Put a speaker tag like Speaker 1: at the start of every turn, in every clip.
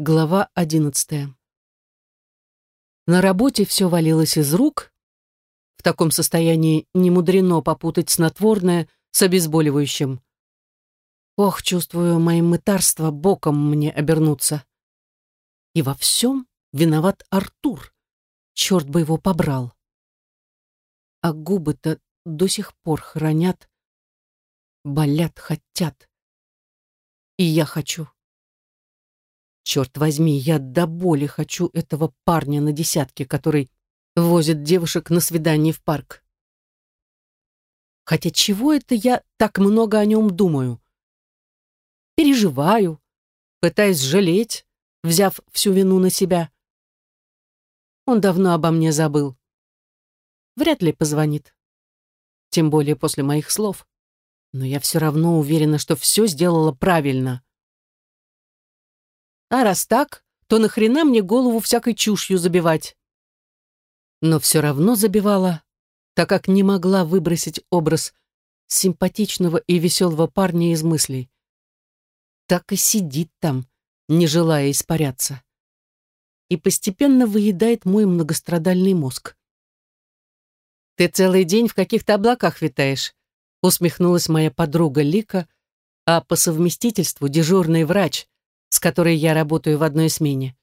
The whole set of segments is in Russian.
Speaker 1: Глава одиннадцатая. На работе все валилось из рук. В таком состоянии не мудрено попутать снотворное с обезболивающим. Ох, чувствую, мои мытарства боком мне обернутся. И во всем виноват Артур. Черт бы его побрал. А губы-то до сих пор хранят, болят, хотят. И я хочу. Черт возьми, я до боли хочу этого парня на десятке, который возит девушек на свидание в парк. Хотя чего это я так много о нем думаю? Переживаю, пытаюсь жалеть, взяв всю вину на себя. Он давно обо мне забыл. Вряд ли позвонит. Тем более после моих слов. Но я все равно уверена, что все сделала правильно. А раз так, то нахрена мне голову всякой чушью забивать? Но все равно забивала, так как не могла выбросить образ симпатичного и веселого парня из мыслей. Так и сидит там, не желая испаряться. И постепенно выедает мой многострадальный мозг. «Ты целый день в каких-то облаках витаешь», усмехнулась моя подруга Лика, а по совместительству дежурный врач, с которой я работаю в одной смене.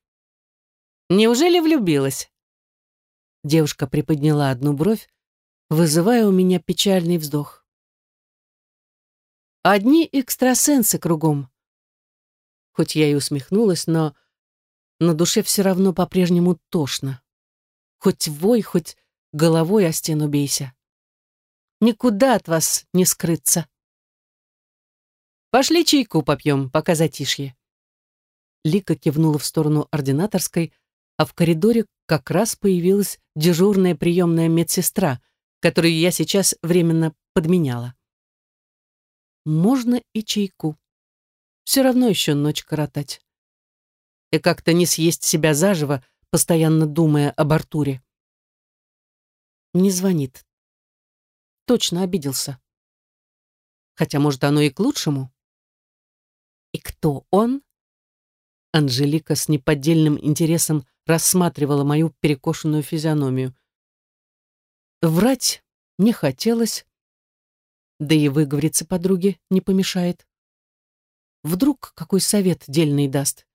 Speaker 1: Неужели влюбилась? Девушка приподняла одну бровь, вызывая у меня печальный вздох. Одни экстрасенсы кругом. Хоть я и усмехнулась, но на душе все равно по-прежнему тошно. Хоть вой, хоть головой о стену бейся. Никуда от вас не скрыться. Пошли чайку попьем, пока затишье. Лика кивнула в сторону ординаторской, а в коридоре как раз появилась дежурная приемная медсестра, которую я сейчас временно подменяла. Можно и чайку. Все равно еще ночь коротать. И как-то не съесть себя заживо, постоянно думая об Артуре. Не звонит. Точно обиделся. Хотя, может, оно и к лучшему. И кто он? Анжелика с неподдельным интересом рассматривала мою перекошенную физиономию. Врать не хотелось, да и выговориться подруге не помешает. Вдруг какой совет дельный даст,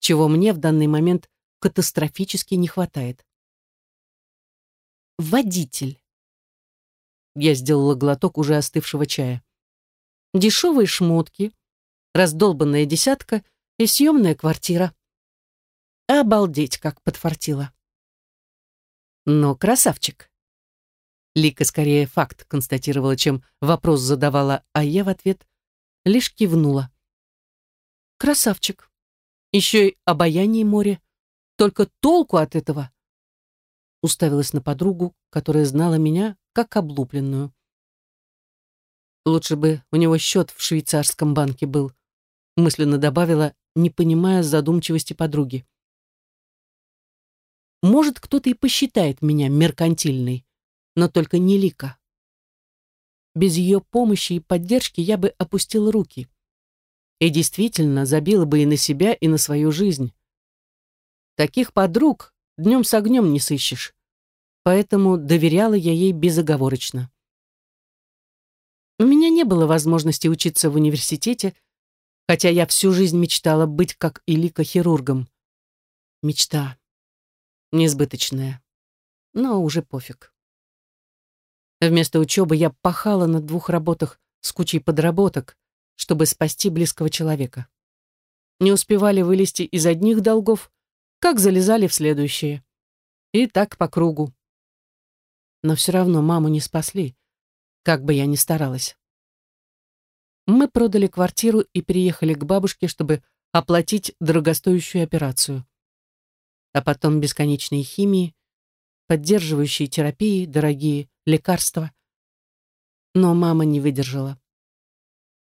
Speaker 1: чего мне в данный момент катастрофически не хватает. Водитель. Я сделала глоток уже остывшего чая. Дешевые шмотки, раздолбанная десятка — и съемная квартира. Обалдеть, как подфартило. Но красавчик. Лика скорее факт констатировала, чем вопрос задавала, а я в ответ лишь кивнула. Красавчик. Еще и обаяние море. Только толку от этого. Уставилась на подругу, которая знала меня как облупленную. Лучше бы у него счет в швейцарском банке был, мысленно добавила не понимая задумчивости подруги. Может, кто-то и посчитает меня меркантильной, но только не Лика. Без ее помощи и поддержки я бы опустила руки. И действительно забила бы и на себя, и на свою жизнь. Таких подруг днем с огнем не сыщешь. Поэтому доверяла я ей безоговорочно. У меня не было возможности учиться в университете, хотя я всю жизнь мечтала быть как Илика хирургом. Мечта. Несбыточная. Но уже пофиг. Вместо учебы я пахала на двух работах с кучей подработок, чтобы спасти близкого человека. Не успевали вылезти из одних долгов, как залезали в следующие. И так по кругу. Но все равно маму не спасли, как бы я ни старалась. Мы продали квартиру и переехали к бабушке, чтобы оплатить дорогостоящую операцию. А потом бесконечные химии, поддерживающие терапии, дорогие лекарства. Но мама не выдержала.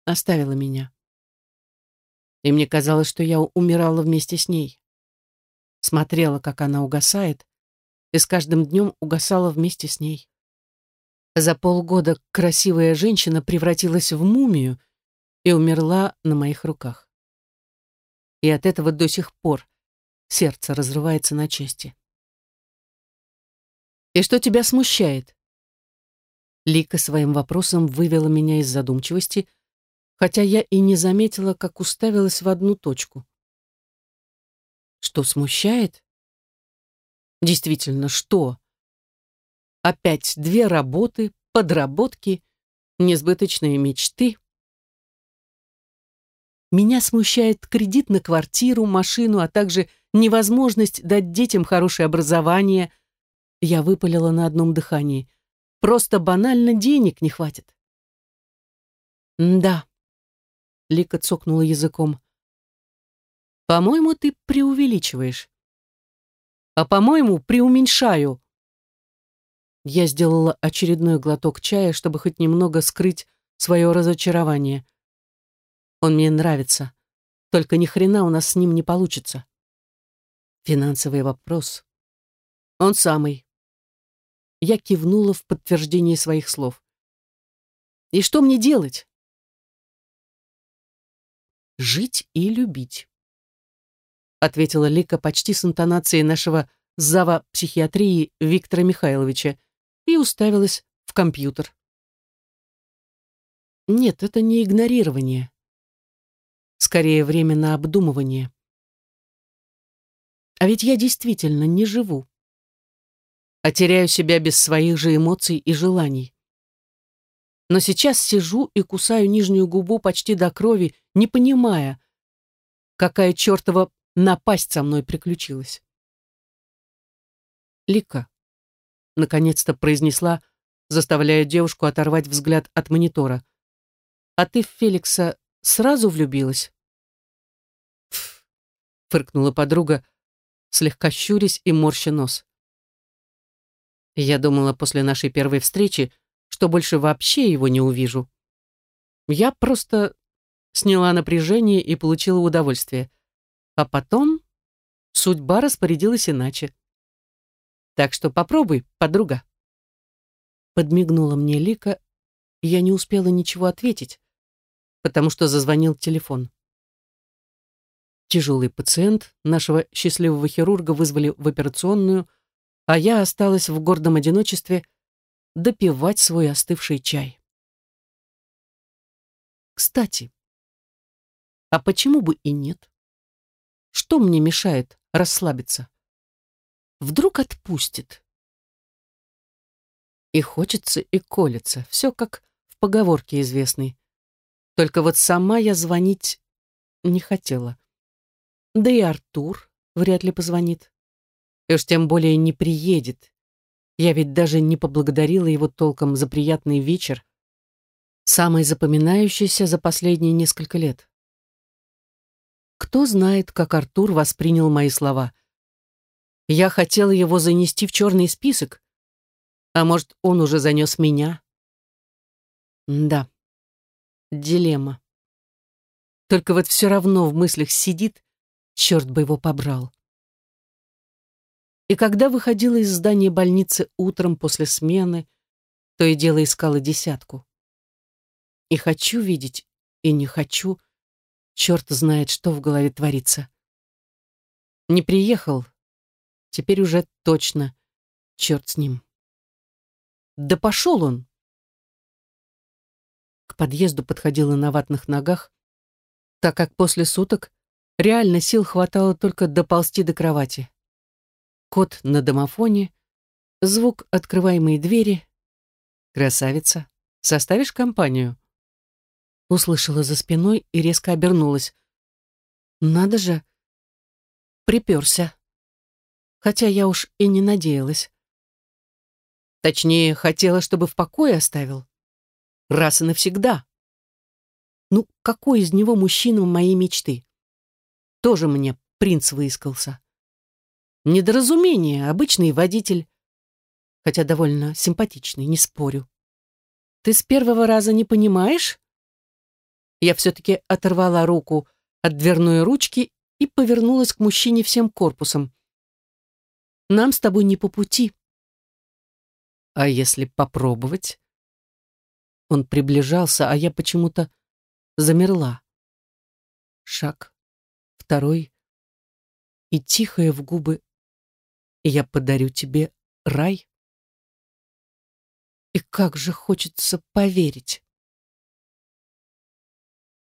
Speaker 1: Оставила меня. И мне казалось, что я умирала вместе с ней. Смотрела, как она угасает, и с каждым днем угасала вместе с ней. За полгода красивая женщина превратилась в мумию и умерла на моих руках. И от этого до сих пор сердце разрывается на части. «И что тебя смущает?» Лика своим вопросом вывела меня из задумчивости, хотя я и не заметила, как уставилась в одну точку. Что смущает? Действительно, что? Опять две работы, подработки, несбыточные мечты. Меня смущает кредит на квартиру, машину, а также невозможность дать детям хорошее образование. Я выпалила на одном дыхании. Просто банально денег не хватит. «Да», — Лика цокнула языком. «По-моему, ты преувеличиваешь». «А по-моему, преуменьшаю», я сделала очередной глоток чая, чтобы хоть немного скрыть свое разочарование. Он мне нравится. Только ни хрена у нас с ним не получится. Финансовый вопрос. Он самый. Я кивнула в подтверждение своих слов. И что мне делать? Жить и любить. Ответила Лика почти с интонацией нашего зава психиатрии Виктора Михайловича, и уставилась в компьютер. Нет, это не игнорирование. Скорее, время на обдумывание. А ведь я действительно не живу. А теряю себя без своих же эмоций и желаний. Но сейчас сижу и кусаю нижнюю губу почти до крови, не понимая, какая чертова напасть со мной приключилась. Лика, наконец-то произнесла, заставляя девушку оторвать взгляд от монитора. «А ты в Феликса сразу влюбилась?» «Пф», — фыркнула подруга, слегка щурясь и морща нос. Я думала после нашей первой встречи, что больше вообще его не увижу. Я просто сняла напряжение и получила удовольствие. А потом судьба распорядилась иначе. Так что попробуй, подруга. Подмигнула мне Лика, и я не успела ничего ответить, потому что зазвонил телефон. Тяжелый пациент нашего счастливого хирурга вызвали в операционную, а я осталась в гордом одиночестве допивать свой остывший чай. Кстати, а почему бы и нет? Что мне мешает расслабиться? Вдруг отпустит. И хочется, и колется. Все как в поговорке известной. Только вот сама я звонить не хотела. Да и Артур вряд ли позвонит. И уж тем более не приедет. Я ведь даже не поблагодарила его толком за приятный вечер, самый запоминающийся за последние несколько лет. Кто знает, как Артур воспринял мои слова. Я хотела его занести в черный список. А может, он уже занес меня? Да, дилемма. Только вот все равно в мыслях сидит, черт бы его побрал. И когда выходила из здания больницы утром после смены, то и дело искала десятку. И хочу видеть, и не хочу. Черт знает, что в голове творится. Не приехал, Теперь уже точно. Черт с ним. Да пошел он! К подъезду подходила на ватных ногах, так как после суток реально сил хватало только доползти до кровати. Кот на домофоне, звук открываемой двери. «Красавица, составишь компанию?» Услышала за спиной и резко обернулась. «Надо же!» Приперся хотя я уж и не надеялась. Точнее, хотела, чтобы в покое оставил. Раз и навсегда. Ну, какой из него мужчина моей мечты? Тоже мне принц выискался. Недоразумение, обычный водитель, хотя довольно симпатичный, не спорю. Ты с первого раза не понимаешь? Я все-таки оторвала руку от дверной ручки и повернулась к мужчине всем корпусом. Нам с тобой не по пути. А если попробовать? Он приближался, а я почему-то замерла. Шаг. второй и тихое в губы «Я подарю тебе рай». И как же хочется поверить.